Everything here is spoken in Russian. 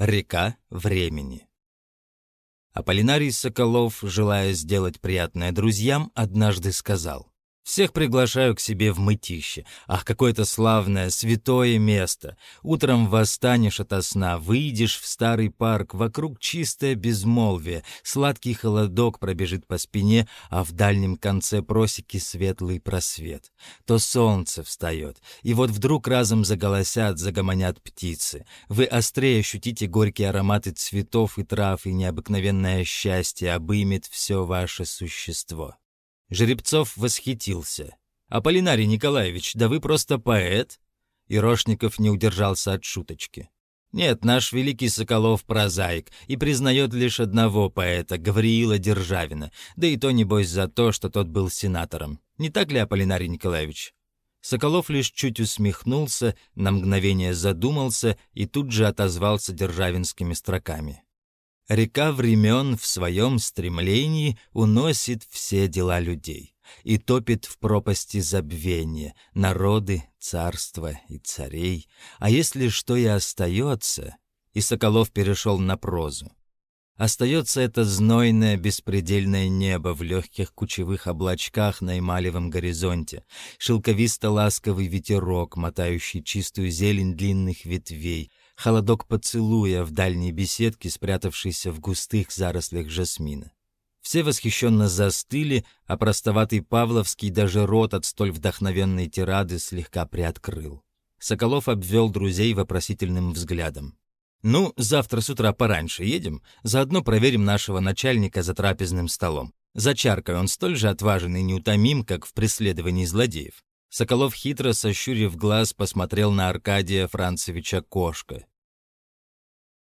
Река времени. Аполлинарий Соколов, желая сделать приятное друзьям, однажды сказал. Всех приглашаю к себе в мытище. Ах, какое-то славное, святое место. Утром восстанешь ото сна, выйдешь в старый парк, вокруг чистое безмолвие, сладкий холодок пробежит по спине, а в дальнем конце просеки светлый просвет. То солнце встает, и вот вдруг разом заголосят, загомонят птицы. Вы острее ощутите горькие ароматы цветов и трав, и необыкновенное счастье обымет все ваше существо. Жеребцов восхитился. «Аполлинарий Николаевич, да вы просто поэт!» Ирошников не удержался от шуточки. «Нет, наш великий Соколов прозаик и признает лишь одного поэта, Гавриила Державина, да и то, небось, за то, что тот был сенатором. Не так ли, Аполлинарий Николаевич?» Соколов лишь чуть усмехнулся, на мгновение задумался и тут же отозвался державинскими строками. Река времен в своем стремлении уносит все дела людей и топит в пропасти забвения народы, царства и царей. А если что и остается, и Соколов перешел на прозу, остается это знойное беспредельное небо в легких кучевых облачках на эмалевом горизонте, шелковисто-ласковый ветерок, мотающий чистую зелень длинных ветвей, холодок поцелуя в дальней беседке, спрятавшейся в густых зарослях жасмина. Все восхищенно застыли, а простоватый Павловский даже рот от столь вдохновенной тирады слегка приоткрыл. Соколов обвел друзей вопросительным взглядом. «Ну, завтра с утра пораньше едем, заодно проверим нашего начальника за трапезным столом. За чаркой он столь же отважен и неутомим, как в преследовании злодеев». Соколов, хитро сощурив глаз, посмотрел на Аркадия Францевича Кошка.